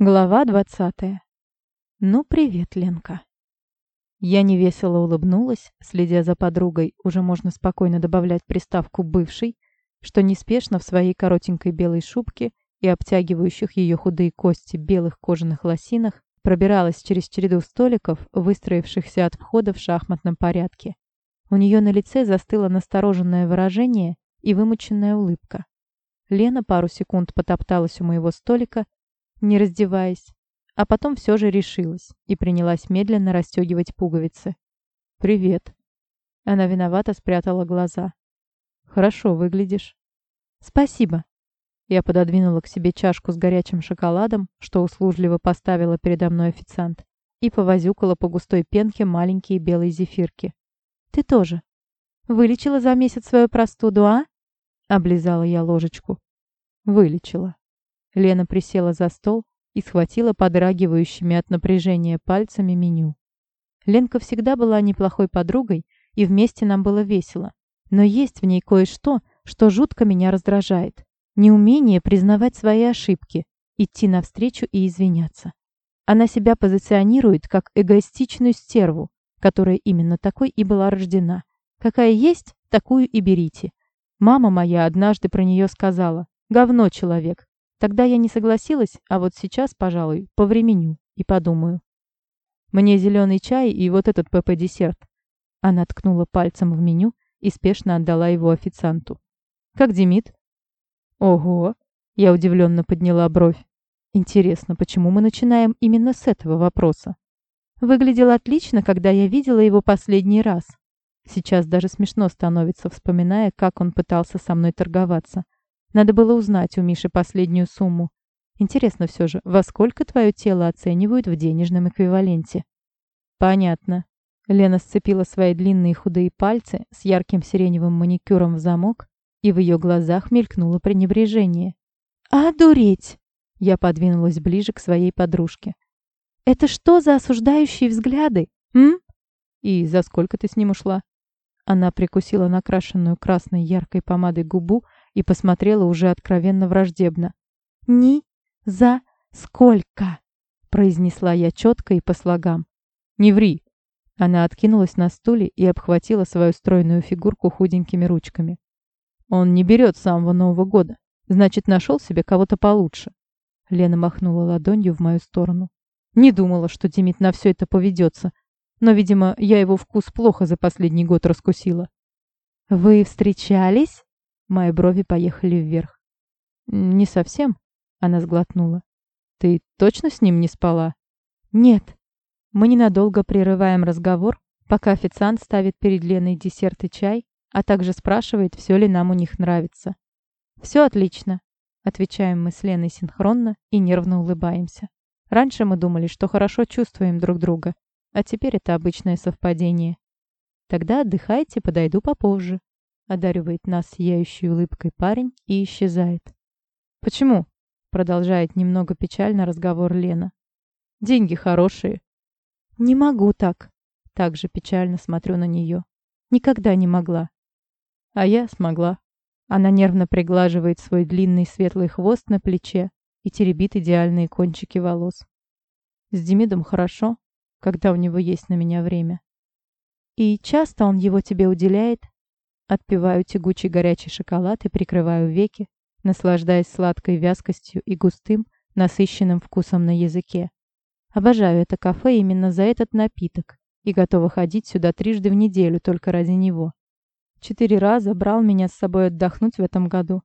Глава двадцатая. Ну, привет, Ленка. Я невесело улыбнулась, следя за подругой, уже можно спокойно добавлять приставку «бывший», что неспешно в своей коротенькой белой шубке и обтягивающих ее худые кости белых кожаных лосинах пробиралась через череду столиков, выстроившихся от входа в шахматном порядке. У нее на лице застыло настороженное выражение и вымученная улыбка. Лена пару секунд потопталась у моего столика, не раздеваясь, а потом все же решилась и принялась медленно расстегивать пуговицы. «Привет». Она виновато спрятала глаза. «Хорошо выглядишь». «Спасибо». Я пододвинула к себе чашку с горячим шоколадом, что услужливо поставила передо мной официант, и повозюкала по густой пенке маленькие белые зефирки. «Ты тоже. Вылечила за месяц свою простуду, а?» Облизала я ложечку. «Вылечила». Лена присела за стол и схватила подрагивающими от напряжения пальцами меню. Ленка всегда была неплохой подругой, и вместе нам было весело. Но есть в ней кое-что, что жутко меня раздражает. Неумение признавать свои ошибки, идти навстречу и извиняться. Она себя позиционирует как эгоистичную стерву, которая именно такой и была рождена. Какая есть, такую и берите. Мама моя однажды про нее сказала «говно человек», Тогда я не согласилась, а вот сейчас, пожалуй, повременю и подумаю. Мне зеленый чай и вот этот ПП-десерт. Она ткнула пальцем в меню и спешно отдала его официанту. Как Демид? Ого! Я удивленно подняла бровь. Интересно, почему мы начинаем именно с этого вопроса? Выглядел отлично, когда я видела его последний раз. Сейчас даже смешно становится, вспоминая, как он пытался со мной торговаться. Надо было узнать у Миши последнюю сумму. Интересно все же, во сколько твое тело оценивают в денежном эквиваленте? Понятно. Лена сцепила свои длинные худые пальцы с ярким сиреневым маникюром в замок, и в ее глазах мелькнуло пренебрежение. «А, дуреть!» Я подвинулась ближе к своей подружке. «Это что за осуждающие взгляды, м?» «И за сколько ты с ним ушла?» Она прикусила накрашенную красной яркой помадой губу, и посмотрела уже откровенно враждебно. «Ни за сколько!» — произнесла я четко и по слогам. «Не ври!» Она откинулась на стуле и обхватила свою стройную фигурку худенькими ручками. «Он не берет самого Нового года. Значит, нашел себе кого-то получше». Лена махнула ладонью в мою сторону. «Не думала, что Демид на все это поведется. Но, видимо, я его вкус плохо за последний год раскусила». «Вы встречались?» Мои брови поехали вверх. «Не совсем», — она сглотнула. «Ты точно с ним не спала?» «Нет». Мы ненадолго прерываем разговор, пока официант ставит перед Леной десерт и чай, а также спрашивает, все ли нам у них нравится. «Все отлично», — отвечаем мы с Леной синхронно и нервно улыбаемся. Раньше мы думали, что хорошо чувствуем друг друга, а теперь это обычное совпадение. Тогда отдыхайте, подойду попозже одаривает нас сияющей улыбкой парень и исчезает. «Почему?» — продолжает немного печально разговор Лена. «Деньги хорошие». «Не могу так». Также печально смотрю на нее. Никогда не могла. А я смогла. Она нервно приглаживает свой длинный светлый хвост на плече и теребит идеальные кончики волос. С Демидом хорошо, когда у него есть на меня время. И часто он его тебе уделяет? Отпиваю тягучий горячий шоколад и прикрываю веки, наслаждаясь сладкой вязкостью и густым, насыщенным вкусом на языке. Обожаю это кафе именно за этот напиток и готова ходить сюда трижды в неделю только ради него. Четыре раза брал меня с собой отдохнуть в этом году.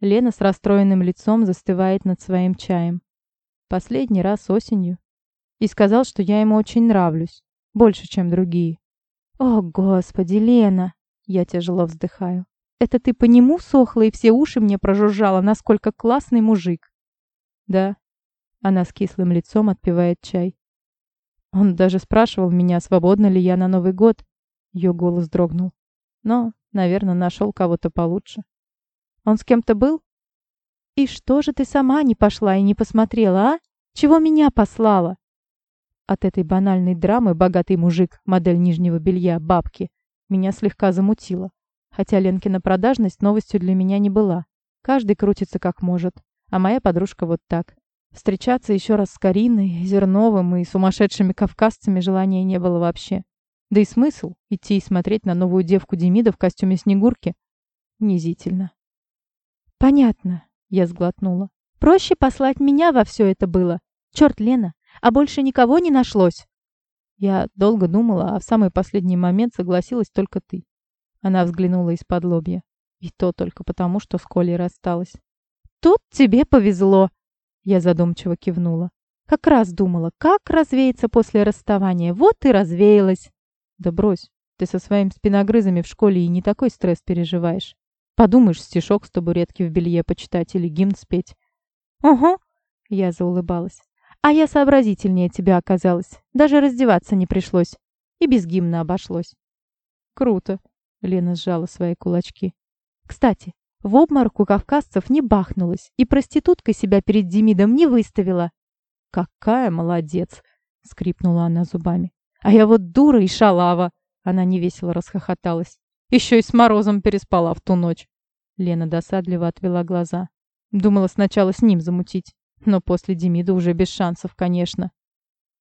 Лена с расстроенным лицом застывает над своим чаем. Последний раз осенью. И сказал, что я ему очень нравлюсь. Больше, чем другие. О, господи, Лена! Я тяжело вздыхаю. Это ты по нему сохла и все уши мне прожужжала, насколько классный мужик. Да. Она с кислым лицом отпивает чай. Он даже спрашивал меня, свободна ли я на Новый год. Ее голос дрогнул. Но, наверное, нашел кого-то получше. Он с кем-то был? И что же ты сама не пошла и не посмотрела, а? Чего меня послала? От этой банальной драмы богатый мужик, модель нижнего белья, бабки, меня слегка замутило. Хотя Ленкина продажность новостью для меня не была. Каждый крутится как может, а моя подружка вот так. Встречаться еще раз с Кариной, Зерновым и сумасшедшими кавказцами желания не было вообще. Да и смысл идти и смотреть на новую девку Демида в костюме Снегурки? Унизительно. «Понятно», — я сглотнула. «Проще послать меня во все это было. Черт, Лена, а больше никого не нашлось?» Я долго думала, а в самый последний момент согласилась только ты. Она взглянула из-под лобья. И то только потому, что с Колей рассталась. «Тут тебе повезло!» Я задумчиво кивнула. «Как раз думала, как развеяться после расставания. Вот и развеялась!» «Да брось, ты со своими спиногрызами в школе и не такой стресс переживаешь. Подумаешь, стишок с табуретки в белье почитать или гимн спеть». «Угу!» Я заулыбалась. «А я сообразительнее тебя оказалась. Даже раздеваться не пришлось. И без гимна обошлось». «Круто!» Лена сжала свои кулачки. Кстати, в обморок у кавказцев не бахнулась и проституткой себя перед Демидом не выставила. «Какая молодец!» — скрипнула она зубами. «А я вот дура и шалава!» Она невесело расхохоталась. «Еще и с Морозом переспала в ту ночь!» Лена досадливо отвела глаза. Думала сначала с ним замутить, но после Демида уже без шансов, конечно.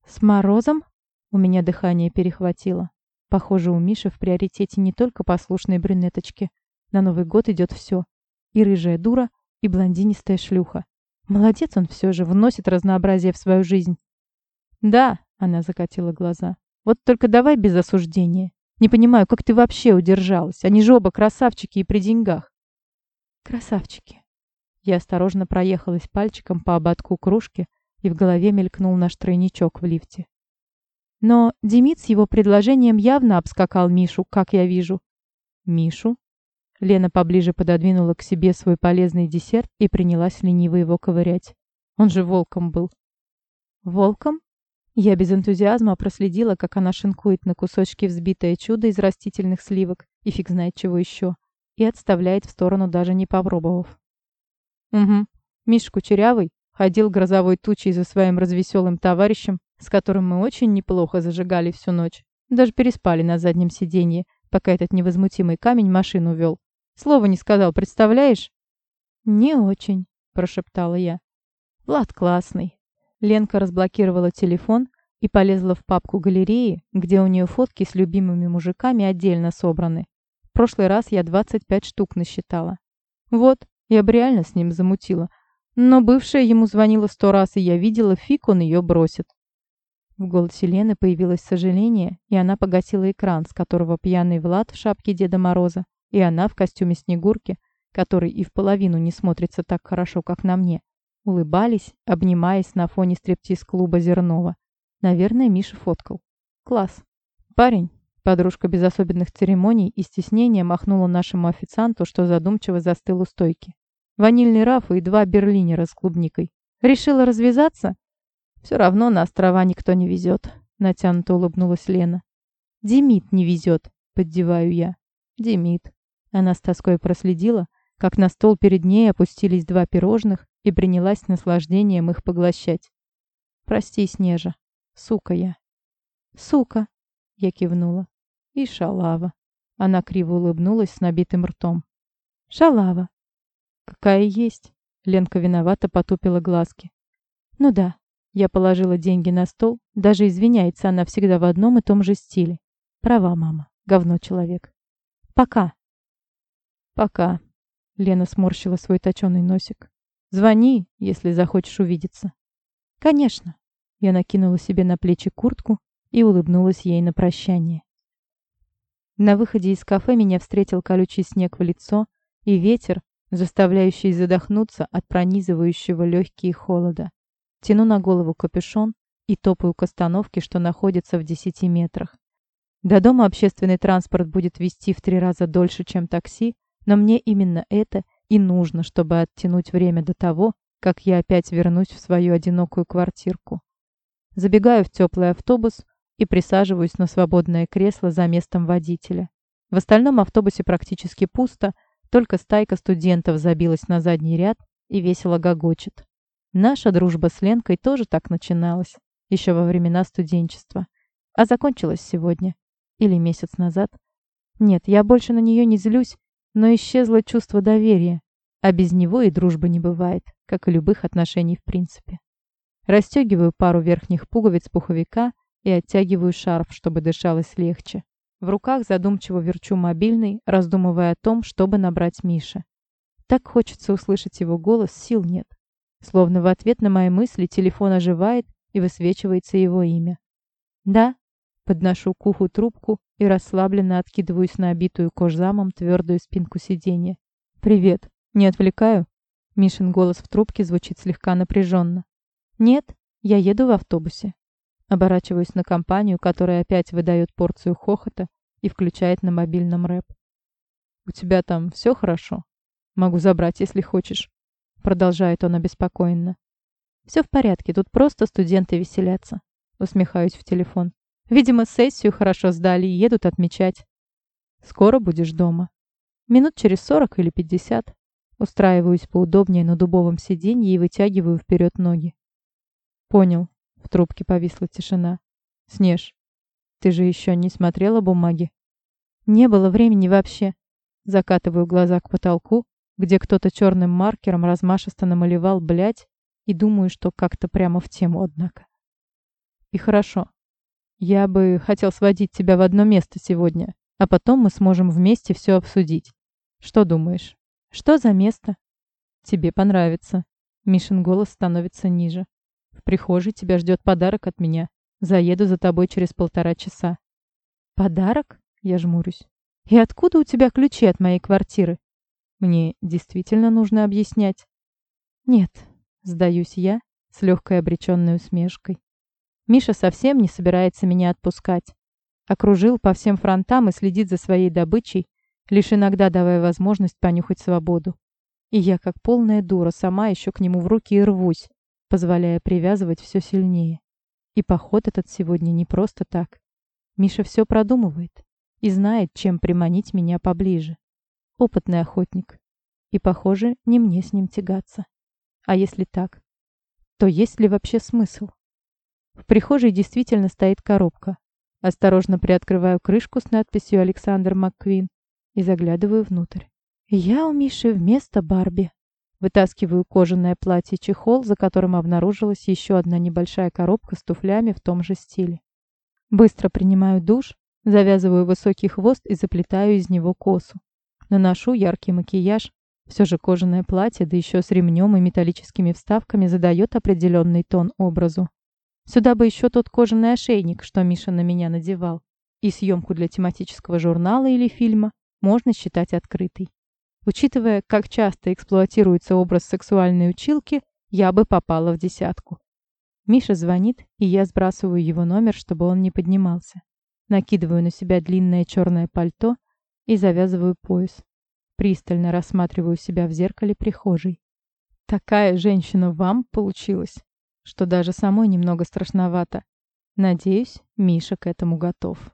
«С Морозом?» У меня дыхание перехватило. Похоже, у Миши в приоритете не только послушные брюнеточки, на Новый год идет все. И рыжая дура, и блондинистая шлюха. Молодец он все же, вносит разнообразие в свою жизнь. «Да», — она закатила глаза, — «вот только давай без осуждения. Не понимаю, как ты вообще удержалась? Они же оба красавчики и при деньгах». «Красавчики». Я осторожно проехалась пальчиком по ободку кружки, и в голове мелькнул наш тройничок в лифте. Но Демид с его предложением явно обскакал Мишу, как я вижу. Мишу? Лена поближе пододвинула к себе свой полезный десерт и принялась лениво его ковырять. Он же волком был. Волком? Я без энтузиазма проследила, как она шинкует на кусочки взбитое чудо из растительных сливок и фиг знает чего еще, и отставляет в сторону, даже не попробовав. Угу. Миш Кучерявый ходил грозовой тучей за своим развеселым товарищем, с которым мы очень неплохо зажигали всю ночь. Даже переспали на заднем сиденье, пока этот невозмутимый камень машину вел. Слова не сказал, представляешь?» «Не очень», — прошептала я. «Влад классный». Ленка разблокировала телефон и полезла в папку галереи, где у нее фотки с любимыми мужиками отдельно собраны. В прошлый раз я 25 штук насчитала. Вот, я бы реально с ним замутила. Но бывшая ему звонила сто раз, и я видела, фиг он ее бросит. В голосе Лены появилось сожаление, и она погасила экран, с которого пьяный Влад в шапке Деда Мороза и она в костюме Снегурки, который и в половину не смотрится так хорошо, как на мне, улыбались, обнимаясь на фоне стриптиз-клуба Зернова. Наверное, Миша фоткал. Класс. Парень, подружка без особенных церемоний и стеснения махнула нашему официанту, что задумчиво застыл у стойки. Ванильный раф и два берлинера с клубникой. Решила развязаться? Все равно на острова никто не везет. Натянуто улыбнулась Лена. Демид не везет, поддеваю я. Демид. Она с тоской проследила, как на стол перед ней опустились два пирожных и принялась с наслаждением их поглощать. «Прости, Снежа. Сука я». «Сука», — я кивнула. «И шалава». Она криво улыбнулась с набитым ртом. «Шалава». «Какая есть?» Ленка виновато потупила глазки. «Ну да». Я положила деньги на стол. Даже извиняется она всегда в одном и том же стиле. Права, мама. Говно человек. Пока. Пока. Лена сморщила свой точеный носик. Звони, если захочешь увидеться. Конечно. Я накинула себе на плечи куртку и улыбнулась ей на прощание. На выходе из кафе меня встретил колючий снег в лицо и ветер, заставляющий задохнуться от пронизывающего легкие холода. Тяну на голову капюшон и топаю к остановке, что находится в десяти метрах. До дома общественный транспорт будет вести в три раза дольше, чем такси, но мне именно это и нужно, чтобы оттянуть время до того, как я опять вернусь в свою одинокую квартирку. Забегаю в теплый автобус и присаживаюсь на свободное кресло за местом водителя. В остальном автобусе практически пусто, только стайка студентов забилась на задний ряд и весело гогочет. Наша дружба с Ленкой тоже так начиналась, еще во времена студенчества, а закончилась сегодня. Или месяц назад. Нет, я больше на нее не злюсь, но исчезло чувство доверия. А без него и дружбы не бывает, как и любых отношений в принципе. Расстегиваю пару верхних пуговиц пуховика и оттягиваю шарф, чтобы дышалось легче. В руках задумчиво верчу мобильный, раздумывая о том, чтобы набрать Мише. Так хочется услышать его голос, сил нет. Словно в ответ на мои мысли телефон оживает и высвечивается его имя. «Да», подношу к уху трубку и расслабленно откидываюсь на обитую кожзамом твердую спинку сиденья. «Привет. Не отвлекаю?» Мишин голос в трубке звучит слегка напряженно. «Нет, я еду в автобусе». Оборачиваюсь на компанию, которая опять выдает порцию хохота и включает на мобильном рэп. «У тебя там все хорошо? Могу забрать, если хочешь», — продолжает он обеспокоенно. «Все в порядке, тут просто студенты веселятся», — усмехаюсь в телефон. «Видимо, сессию хорошо сдали и едут отмечать». «Скоро будешь дома?» «Минут через сорок или пятьдесят». Устраиваюсь поудобнее на дубовом сиденье и вытягиваю вперед ноги. «Понял. В трубке повисла тишина. «Снеж, ты же еще не смотрела бумаги?» «Не было времени вообще». Закатываю глаза к потолку, где кто-то черным маркером размашисто намалевал «блядь» и думаю, что как-то прямо в тему, однако. «И хорошо. Я бы хотел сводить тебя в одно место сегодня, а потом мы сможем вместе все обсудить. Что думаешь? Что за место?» «Тебе понравится». Мишин голос становится ниже. В прихожей тебя ждет подарок от меня. Заеду за тобой через полтора часа». «Подарок?» — я жмурюсь. «И откуда у тебя ключи от моей квартиры?» «Мне действительно нужно объяснять?» «Нет», — сдаюсь я с легкой обреченной усмешкой. Миша совсем не собирается меня отпускать. Окружил по всем фронтам и следит за своей добычей, лишь иногда давая возможность понюхать свободу. И я, как полная дура, сама еще к нему в руки и рвусь, позволяя привязывать все сильнее. И поход этот сегодня не просто так. Миша все продумывает и знает, чем приманить меня поближе. Опытный охотник. И, похоже, не мне с ним тягаться. А если так, то есть ли вообще смысл? В прихожей действительно стоит коробка. Осторожно приоткрываю крышку с надписью «Александр МакКвин» и заглядываю внутрь. Я у Миши вместо Барби. Вытаскиваю кожаное платье-чехол, за которым обнаружилась еще одна небольшая коробка с туфлями в том же стиле. Быстро принимаю душ, завязываю высокий хвост и заплетаю из него косу. Наношу яркий макияж. Все же кожаное платье, да еще с ремнем и металлическими вставками, задает определенный тон образу. Сюда бы еще тот кожаный ошейник, что Миша на меня надевал. И съемку для тематического журнала или фильма можно считать открытой. Учитывая, как часто эксплуатируется образ сексуальной училки, я бы попала в десятку. Миша звонит, и я сбрасываю его номер, чтобы он не поднимался. Накидываю на себя длинное черное пальто и завязываю пояс. Пристально рассматриваю себя в зеркале прихожей. Такая женщина вам получилась, что даже самой немного страшновато. Надеюсь, Миша к этому готов.